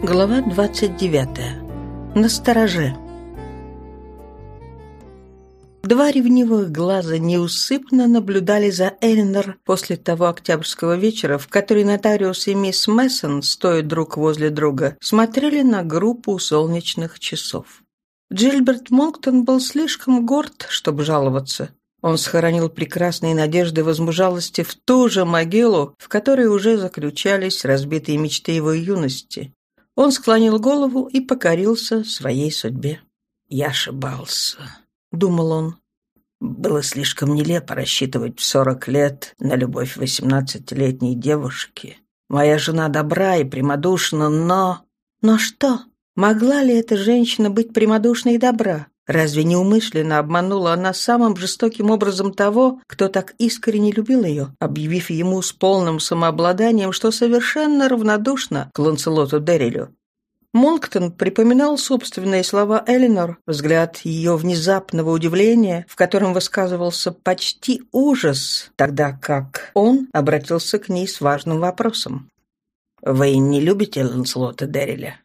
Глава 29. Настороже. Два ревнивых глаза неусыпно наблюдали за Эллинор после того октябрьского вечера, в который нотариус и мисс Мессон, стоя друг возле друга, смотрели на группу солнечных часов. Джильберт Монктон был слишком горд, чтобы жаловаться. Он схоронил прекрасные надежды возмужалости в ту же могилу, в которой уже заключались разбитые мечты его юности. Он склонил голову и покорился своей судьбе. «Я ошибался», — думал он. «Было слишком нелепо рассчитывать в сорок лет на любовь восемнадцатилетней девушки. Моя жена добра и прямодушна, но...» «Но что? Могла ли эта женщина быть прямодушной и добра? Разве неумышленно обманула она самым жестоким образом того, кто так искренне любил ее, объявив ему с полным самообладанием, что совершенно равнодушна к Ланселоту Деррилю? Монктон припоминал собственные слова Элинор, взгляд ее внезапного удивления, в котором высказывался почти ужас, тогда как он обратился к ней с важным вопросом. «Вы не любите Ланселота Дерриля?»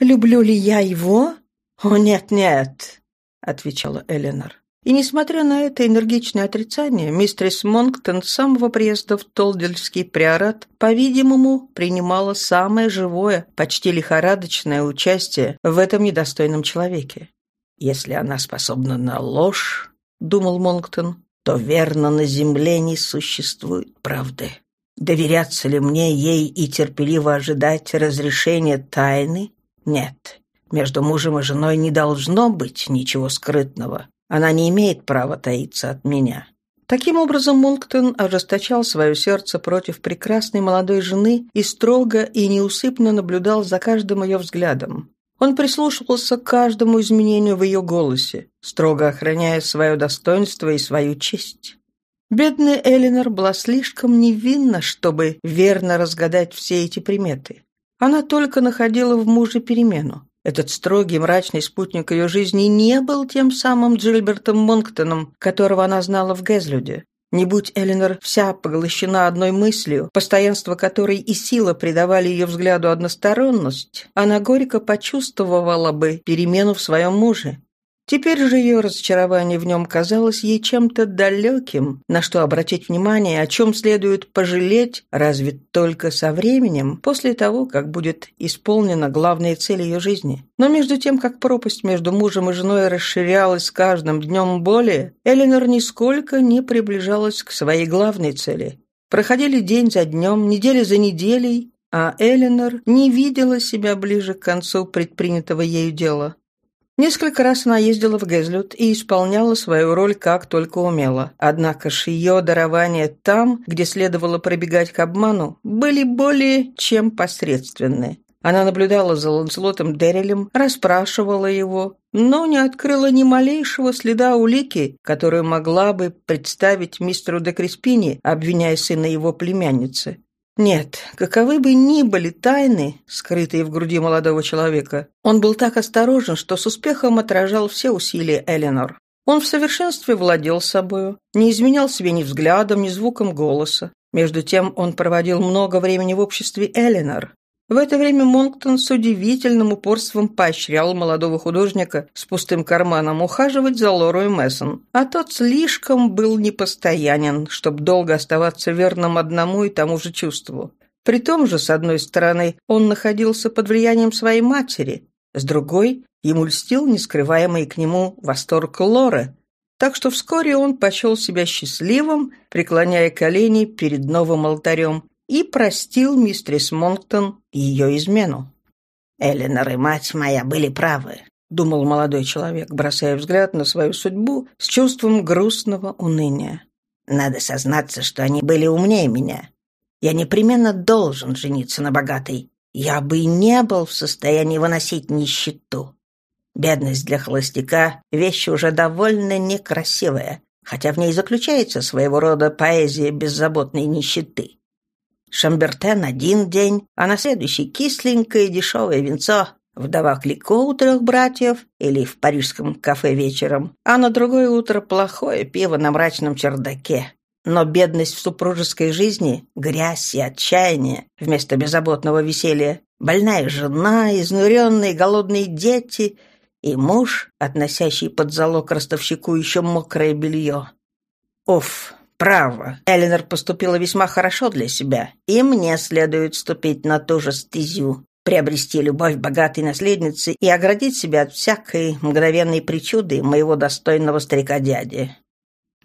«Люблю ли я его?» «О, нет-нет», — отвечала Эленор. И, несмотря на это энергичное отрицание, мистерис Монктон с самого приезда в Толдельский приорат, по-видимому, принимала самое живое, почти лихорадочное участие в этом недостойном человеке. «Если она способна на ложь, — думал Монктон, — то верно на земле не существует правды. Доверяться ли мне ей и терпеливо ожидать разрешения тайны? Нет, между мужем и женой не должно быть ничего скрытного. Она не имеет права таиться от меня». Таким образом, Монктон ожесточал свое сердце против прекрасной молодой жены и строго и неусыпно наблюдал за каждым ее взглядом. Он прислушивался к каждому изменению в ее голосе, строго охраняя свое достоинство и свою честь. Бедная Элинор была слишком невинна, чтобы верно разгадать все эти приметы. Она только находила в муже перемену. Этот строгий, мрачный спутник ее жизни не был тем самым Джильбертом Монктоном, которого она знала в Гэзлюде. Не будь Эленор вся поглощена одной мыслью, постоянство которой и сила придавали ее взгляду односторонность, она горько почувствовала бы перемену в своем муже. Теперь же ее разочарование в нем казалось ей чем-то далеким, на что обратить внимание, о чем следует пожалеть, разве только со временем, после того, как будет исполнена главная цель ее жизни. Но между тем, как пропасть между мужем и женой расширялась с каждым днем более, Эленор нисколько не приближалась к своей главной цели. Проходили день за днем, неделя за неделей, а Эленор не видела себя ближе к концу предпринятого ею дела. Несколько раз она ездила в Гэзлют и исполняла свою роль как только умела. Однако ж ее дарования там, где следовало пробегать к обману, были более чем посредственны. Она наблюдала за Ланселотом Деррелем, расспрашивала его, но не открыла ни малейшего следа улики, которую могла бы представить мистеру де Креспини, обвиняя сына его племянницы. Нет, каковы бы ни были тайны, скрытые в груди молодого человека, он был так осторожен, что с успехом отражал все усилия Эленор. Он в совершенстве владел собою, не изменял себе ни взглядом, ни звуком голоса. Между тем он проводил много времени в обществе Эленор, в это время Монктон с удивительным упорством поощрял молодого художника с пустым карманом ухаживать за Лорой Мессон, а тот слишком был непостоянен, чтобы долго оставаться верным одному и тому же чувству. При том же, с одной стороны, он находился под влиянием своей матери, с другой, ему льстил нескрываемый к нему восторг Лоры, так что вскоре он почел себя счастливым, преклоняя колени перед новым алтарем, и простил мистерис Монктон ее измену. «Эленор и мать моя были правы», — думал молодой человек, бросая взгляд на свою судьбу с чувством грустного уныния. «Надо сознаться, что они были умнее меня. Я непременно должен жениться на богатой. Я бы и не был в состоянии выносить нищету. Бедность для холостяка — вещь уже довольно некрасивая, хотя в ней заключается своего рода поэзия беззаботной нищеты. Шамбертен один день, а на следующий кисленькое дешевое венцо, вдова Клико у трех братьев или в парижском кафе вечером, а на другое утро плохое пиво на мрачном чердаке. Но бедность в супружеской жизни, грязь и отчаяние вместо беззаботного веселья Больная жена, изнуренные голодные дети и муж, относящий под залог ростовщику еще мокрое белье. Уф, право, Эленор поступила весьма хорошо для себя, и мне следует ступить на ту же стезю, приобрести любовь богатой наследницы и оградить себя от всякой мгновенной причуды моего достойного старика-дяди.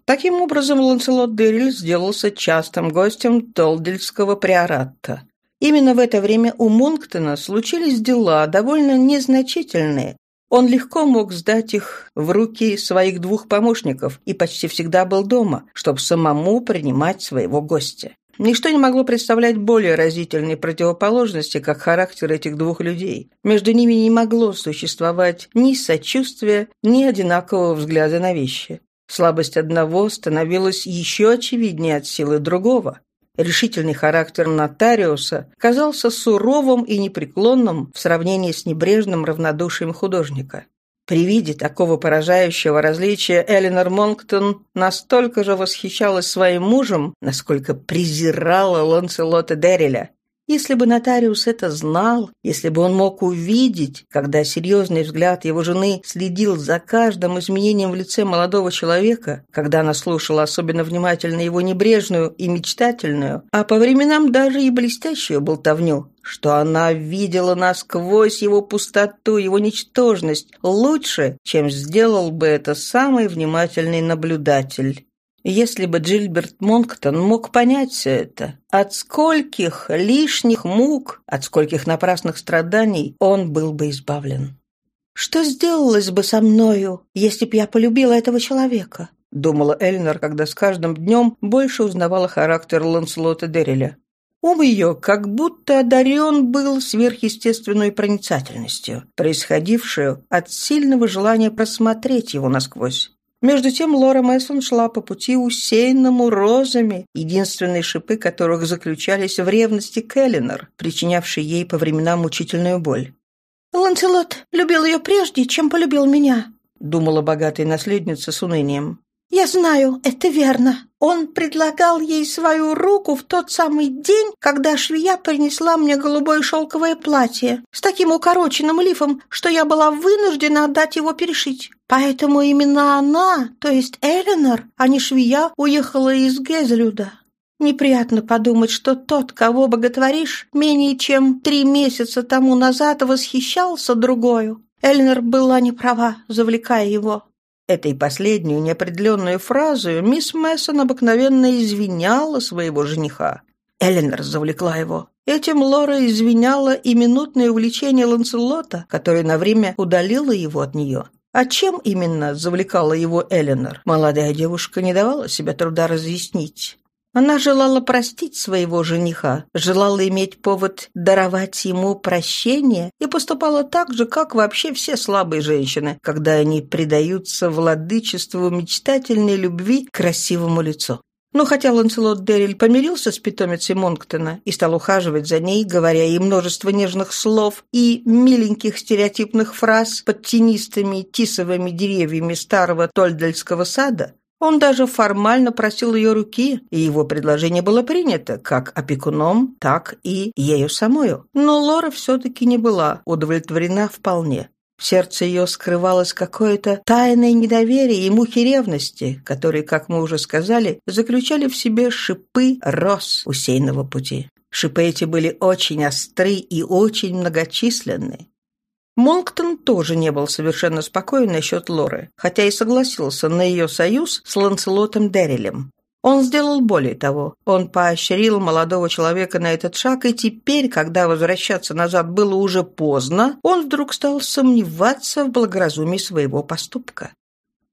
Таким образом, Ланселот Дерриль сделался частым гостем Толдельского приората. Именно в это время у Монктона случились дела, довольно незначительные. Он легко мог сдать их в руки своих двух помощников и почти всегда был дома, чтобы самому принимать своего гостя. Ничто не могло представлять более разительной противоположности, как характер этих двух людей. Между ними не могло существовать ни сочувствия, ни одинакового взгляда на вещи. Слабость одного становилась еще очевиднее от силы другого. Решительный характер нотариуса казался суровым и непреклонным в сравнении с небрежным равнодушием художника. При виде такого поражающего различия Эленор Монктон настолько же восхищалась своим мужем, насколько презирала Ланселота Дерриля. Если бы нотариус это знал, если бы он мог увидеть, когда серьезный взгляд его жены следил за каждым изменением в лице молодого человека, когда она слушала особенно внимательно его небрежную и мечтательную, а по временам даже и блестящую болтовню, что она видела насквозь его пустоту, его ничтожность лучше, чем сделал бы это самый внимательный наблюдатель. Если бы Джильберт Монктон мог понять все это, от скольких лишних мук, от скольких напрасных страданий он был бы избавлен. «Что сделалось бы со мною, если б я полюбила этого человека?» — думала Эльнер, когда с каждым днем больше узнавала характер Ланселота Дерриля. Ум ее как будто одарен был сверхъестественной проницательностью, происходившую от сильного желания просмотреть его насквозь. Между тем Лора Мессон шла по пути усеянному розами, единственные шипы которых заключались в ревности Келлинор, причинявшей ей по временам мучительную боль. «Ланселот любил ее прежде, чем полюбил меня», — думала богатая наследница с унынием. «Я знаю, это верно. Он предлагал ей свою руку в тот самый день, когда швея принесла мне голубое шелковое платье с таким укороченным лифом, что я была вынуждена отдать его перешить. Поэтому именно она, то есть Эленор, а не швея, уехала из Гезелюда. Неприятно подумать, что тот, кого боготворишь, менее чем три месяца тому назад восхищался другою. Эленор была не права, завлекая его. Этой последнюю неопределенную фразу мисс Мессон обыкновенно извиняла своего жениха. Эленор завлекла его. Этим Лора извиняла и минутное увлечение Ланселота, которое на время удалило его от нее. А чем именно завлекала его Эленор, молодая девушка не давала себе труда разъяснить. Она желала простить своего жениха, желала иметь повод даровать ему прощение и поступала так же, как вообще все слабые женщины, когда они предаются владычеству мечтательной любви к красивому лицу. Но хотя Ланселот Дерриль помирился с питомицей Монктона и стал ухаживать за ней, говоря ей множество нежных слов и миленьких стереотипных фраз под тенистыми тисовыми деревьями старого Тольдельского сада, он даже формально просил ее руки, и его предложение было принято как опекуном, так и ею самою. Но Лора все-таки не была удовлетворена вполне. В сердце ее скрывалось какое-то тайное недоверие и мухи ревности, которые, как мы уже сказали, заключали в себе шипы роз усейного пути. Шипы эти были очень остры и очень многочисленны. Монктон тоже не был совершенно спокоен насчет Лоры, хотя и согласился на ее союз с Ланселотом Деррилем. Он сделал более того. Он поощрил молодого человека на этот шаг, и теперь, когда возвращаться назад было уже поздно, он вдруг стал сомневаться в благоразумии своего поступка.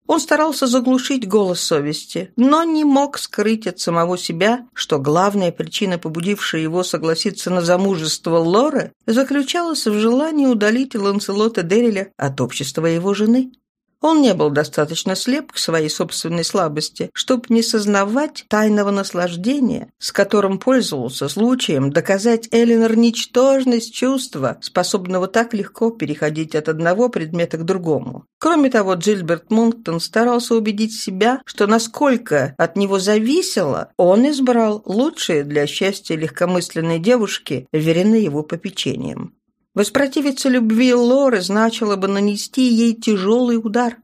Он старался заглушить голос совести, но не мог скрыть от самого себя, что главная причина, побудившая его согласиться на замужество Лоры, заключалась в желании удалить Ланселота Дерриля от общества его жены. Он не был достаточно слеп к своей собственной слабости, чтобы не сознавать тайного наслаждения, с которым пользовался случаем доказать Эленор ничтожность чувства, способного так легко переходить от одного предмета к другому. Кроме того, Джильберт Монктон старался убедить себя, что насколько от него зависело, он избрал лучшие для счастья легкомысленной девушки, верены его попечением. Воспротивиться любви Лоры значило бы нанести ей тяжелый удар.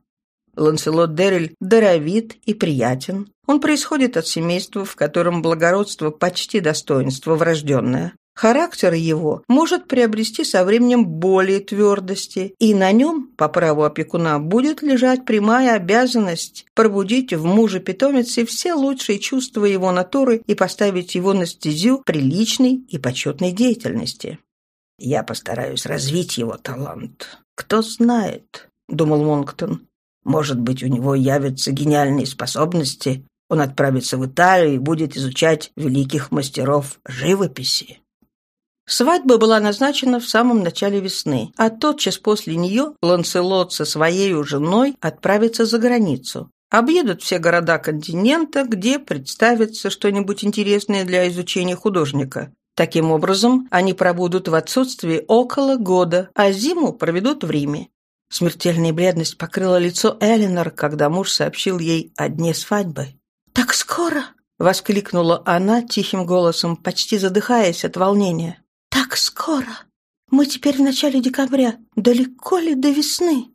Ланселот Деррель даровит и приятен. Он происходит от семейства, в котором благородство почти достоинство врожденное. Характер его может приобрести со временем более твердости, и на нем, по праву опекуна, будет лежать прямая обязанность пробудить в муже-питомице все лучшие чувства его натуры и поставить его на стезю приличной и почетной деятельности. Я постараюсь развить его талант. Кто знает, — думал Монктон. Может быть, у него явятся гениальные способности. Он отправится в Италию и будет изучать великих мастеров живописи. Свадьба была назначена в самом начале весны, а тотчас после нее Ланселот со своей женой отправится за границу. Объедут все города континента, где представится что-нибудь интересное для изучения художника. Таким образом, они пробудут в отсутствии около года, а зиму проведут в Риме. Смертельная бледность покрыла лицо Эленор, когда муж сообщил ей о дне свадьбы. «Так скоро?» — воскликнула она тихим голосом, почти задыхаясь от волнения. «Так скоро? Мы теперь в начале декабря. Далеко ли до весны?»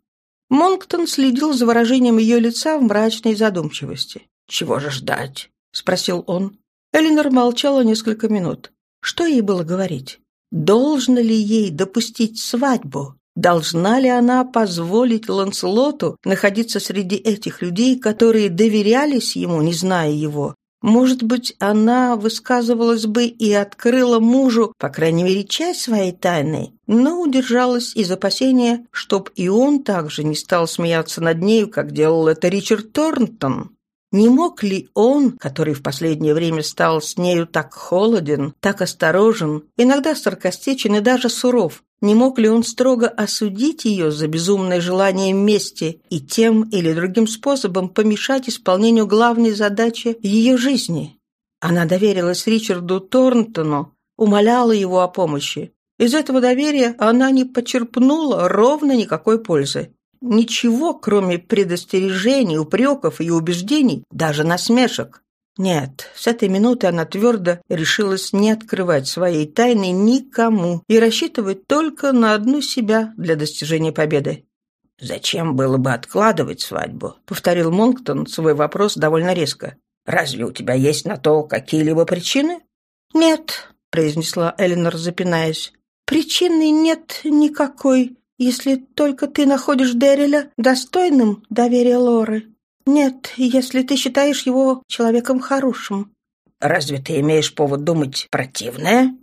Монктон следил за выражением ее лица в мрачной задумчивости. «Чего же ждать?» — спросил он. Эленор молчала несколько минут. Что ей было говорить? Должно ли ей допустить свадьбу? Должна ли она позволить Ланселоту находиться среди этих людей, которые доверялись ему, не зная его? Может быть, она высказывалась бы и открыла мужу, по крайней мере, часть своей тайны, но удержалась из опасения, чтоб и он также не стал смеяться над нею, как делал это Ричард Торнтон. Не мог ли он, который в последнее время стал с нею так холоден, так осторожен, иногда саркастичен и даже суров, не мог ли он строго осудить ее за безумное желание мести и тем или другим способом помешать исполнению главной задачи ее жизни? Она доверилась Ричарду Торнтону, умоляла его о помощи. Из этого доверия она не почерпнула ровно никакой пользы. Ничего, кроме предостережений, упреков и убеждений, даже насмешек. Нет, с этой минуты она твердо решилась не открывать своей тайны никому и рассчитывать только на одну себя для достижения победы. «Зачем было бы откладывать свадьбу?» — повторил Монктон свой вопрос довольно резко. «Разве у тебя есть на то какие-либо причины?» «Нет», — произнесла Эленор, запинаясь. «Причины нет никакой если только ты находишь Дерриля достойным доверия Лоры. Нет, если ты считаешь его человеком хорошим». «Разве ты имеешь повод думать противное?»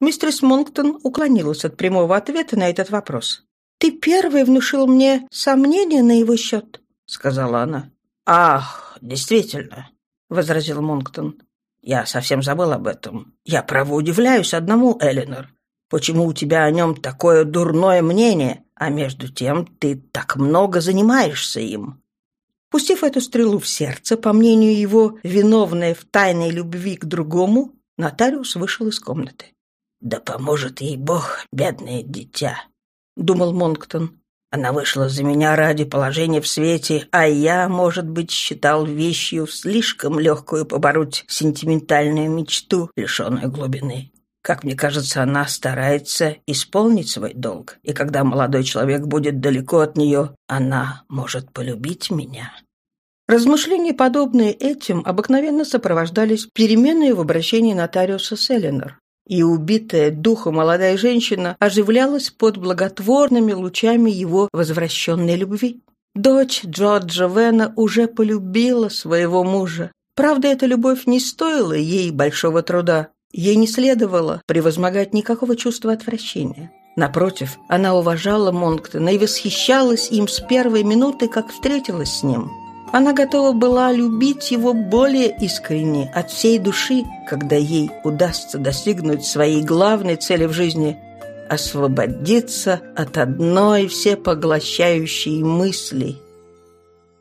Мистерс Монктон уклонилась от прямого ответа на этот вопрос. «Ты первый внушил мне сомнения на его счет», — сказала она. «Ах, действительно», — возразил Монктон. «Я совсем забыл об этом. Я, право, удивляюсь одному, Эленор. Почему у тебя о нем такое дурное мнение, а между тем ты так много занимаешься им?» Пустив эту стрелу в сердце, по мнению его, виновная в тайной любви к другому, нотариус вышел из комнаты. «Да поможет ей Бог, бедное дитя», — думал Монктон. «Она вышла за меня ради положения в свете, а я, может быть, считал вещью слишком легкую побороть сентиментальную мечту, лишенную глубины. Как мне кажется, она старается исполнить свой долг, и когда молодой человек будет далеко от нее, она может полюбить меня. Размышления, подобные этим, обыкновенно сопровождались переменой в обращении нотариуса с. И убитая духом молодая женщина оживлялась под благотворными лучами его возвращенной любви. Дочь Джорджа Вена уже полюбила своего мужа. Правда, эта любовь не стоила ей большого труда. Ей не следовало превозмогать никакого чувства отвращения. Напротив, она уважала Монктона и восхищалась им с первой минуты, как встретилась с ним. Она готова была любить его более искренне, от всей души, когда ей удастся достигнуть своей главной цели в жизни – освободиться от одной всепоглощающей мысли –